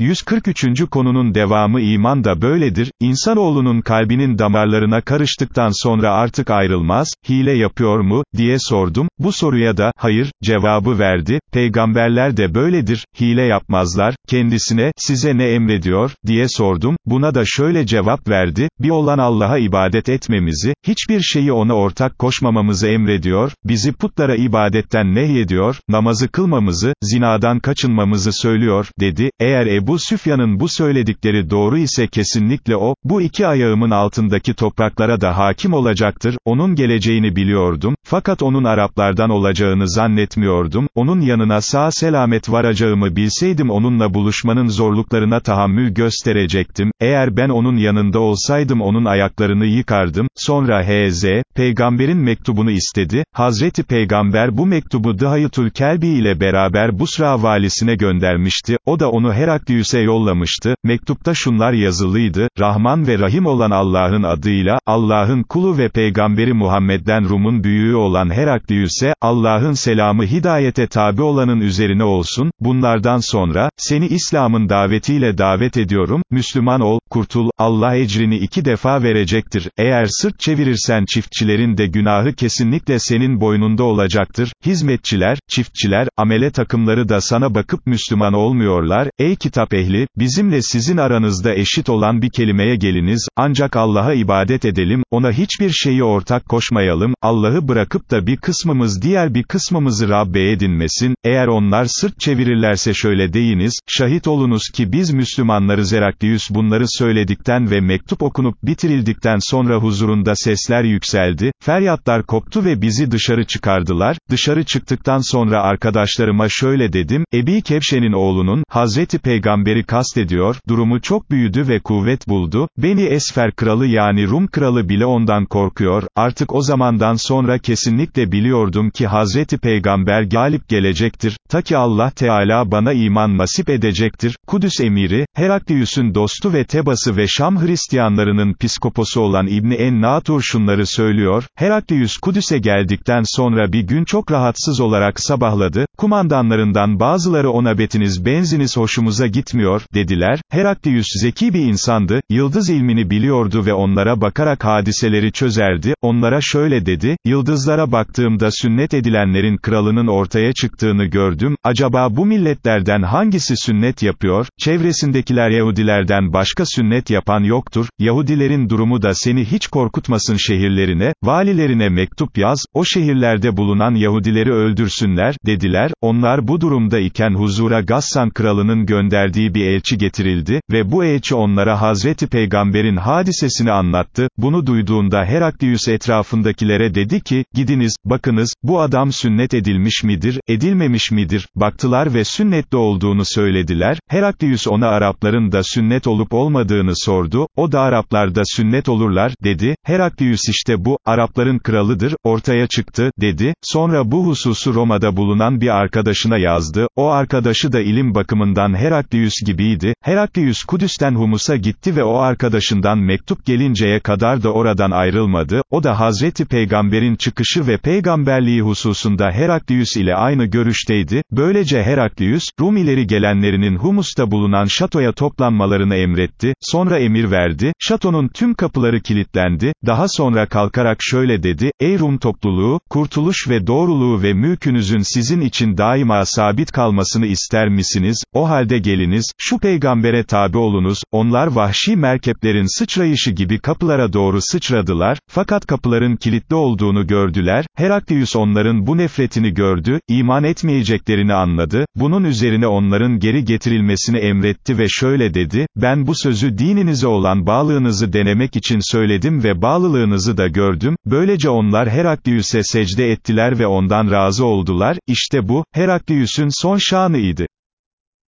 143. konunun devamı iman da böyledir, İnsanoğlunun kalbinin damarlarına karıştıktan sonra artık ayrılmaz, hile yapıyor mu, diye sordum, bu soruya da, hayır, cevabı verdi, peygamberler de böyledir, hile yapmazlar, kendisine, size ne emrediyor, diye sordum, buna da şöyle cevap verdi, bir olan Allah'a ibadet etmemizi, hiçbir şeyi ona ortak koşmamamızı emrediyor, bizi putlara ibadetten nehyediyor, namazı kılmamızı, zinadan kaçınmamızı söylüyor, dedi, eğer Ebu Süfyan'ın bu söyledikleri doğru ise kesinlikle o, bu iki ayağımın altındaki topraklara da hakim olacaktır, onun geleceğini biliyordum, fakat onun Araplardan olacağını zannetmiyordum, onun yanına sağ selamet varacağımı bilseydim onunla buluşmanın zorluklarına tahammül gösterecektim, eğer ben onun yanında olsaydım onun ayaklarını yıkardım, sonra H.Z., peygamberin mektubunu istedi, Hazreti Peygamber bu mektubu Dıhayıtül Kelbi ile beraber Busra valisine göndermişti, o da onu Heraklius'e yollamıştı, mektupta şunlar yazılıydı, Rahman ve Rahim olan Allah'ın adıyla, Allah'ın kulu ve peygamberi Muhammed'den Rum'un büyüğü olan Heraklius'e, Allah'ın selamı hidayete tabi olanın üzerine olsun, bunlardan sonra, seni İslam'ın davetiyle davet ediyorum, Müslüman ol, kurtul, Allah ecrini iki defa verecektir, eğer sırt çevirirsen çiftçilerin de günahı kesinlikle senin boynunda olacaktır, hizmetçiler, çiftçiler, amele takımları da sana bakıp Müslüman olmuyorlar, ey kitap ehli, bizimle sizin aranızda eşit olan bir kelimeye geliniz, ancak Allah'a ibadet edelim, ona hiçbir şeyi ortak koşmayalım, Allah'ı bırakıp da bir kısmımız diğer bir kısmımızı Rabbe edinmesin, eğer onlar sırt çevirirlerse şöyle deyiniz, şahit olunuz ki biz Müslümanları Heraklius bunları söyledikten ve mektup okunup bitirildikten sonra huzurunda sesler yükseldi, feryatlar koptu ve bizi dışarı çıkardılar, dışarı çıktıktan sonra arkadaşlarıma şöyle dedim, Ebi Kevşe'nin oğlunun, Hazreti Peygamberi kastediyor, durumu çok büyüdü ve kuvvet buldu, Beni Esfer kralı yani Rum kralı bile ondan korkuyor, artık o zamandan sonra kesinlikle biliyordum ki Hazreti Peygamber galip gelecektir, ta ki Allah Teala bana iman nasip edecektir, Kudüs emiri, Heraklius'un dostu ve Tebası ve Şam Hristiyanlarının piskoposu olan İbni En-Natur şunları söylüyor, Heraklius Kudüs'e geldikten sonra bir gün çok rahatsız olarak sabahladı, kumandanlarından bazıları ona betiniz benziniz hoşumuza gitmiyor, dediler, Heraklius zeki bir insandı, yıldız ilmini biliyordu ve onlara bakarak hadiseleri çözerdi, onlara şöyle dedi, yıldızlara baktığımda sünnet edilenlerin kralının ortaya çıktığını gördüm, acaba bu milletlerden hangisi sünnet yapıyor, çevresindekiler Yahudilerden başka sünnet yapan yoktur, Yahudilerin durumu da seni hiç korkutmasın şehirlerine, valilerine mektup yaz, o şehirlerde bulunan Yahudileri öldürsünler, dediler, onlar bu durumda iken huzura Gassan kralının gönderdiği bir elçi getirildi, ve bu elçi onlara Hazreti Peygamber'in hadisesini anlattı, bunu duyduğunda Heraklius etrafındakilere dedi ki, gidiniz, bakınız, bu adam sünnet edilmiş midir, edilmemiş midir, baktılar ve sünnetli olduğunu söylediler, Heraklius ona Arapların da sünnet olup olmadığını sordu, o da Araplarda sünnet olurlar, dedi, Heraklius işte bu, Arapların kralıdır, ortaya çıktı, dedi, sonra bu hususu Roma'da bulunan bir arkadaşına yazdı, o arkadaşı da ilim bakımından Heraklius gibiydi, Heraklius Kudüs'ten Humus'a gitti ve o arkadaşından mektup gelinceye kadar da oradan ayrılmadı, o da Hazreti Peygamber'in çıkışı ve peygamberliği hususunda Heraklius ile aynı görüşteydi, böylece Heraklius, Rum ileri gelenlerinin Humus'ta bulunan şatoya toplanmalarını emretti, sonra emir verdi, şatonun tüm kapıları kilitlendi, daha sonra kalkarak şöyle dedi, ey Rum topluluğu, kurtuluş ve doğruluğu ve mülkünüzün sizin için daima sabit kalmasını ister misiniz, o halde geliniz, şu peygambere tabi olunuz, onlar vahşi merkeplerin sıçrayışı gibi kapılara doğru sıçradılar, fakat kapıların kilitli olduğunu gördüler, Heraklius onların bu nefretini gördü, iman etmeyeceklerini anladı, bunun üzerine onların geri getirilmesini emretti ve şöyle dedi, ben bu sözü dininize olan bağlılığınızı denemek için söyledim ve bağlılığınızı da gördüm, böylece onlar Heraklius'e secde ettiler ve ondan razı oldular, işte bu, Heraklius'un son şanıydı.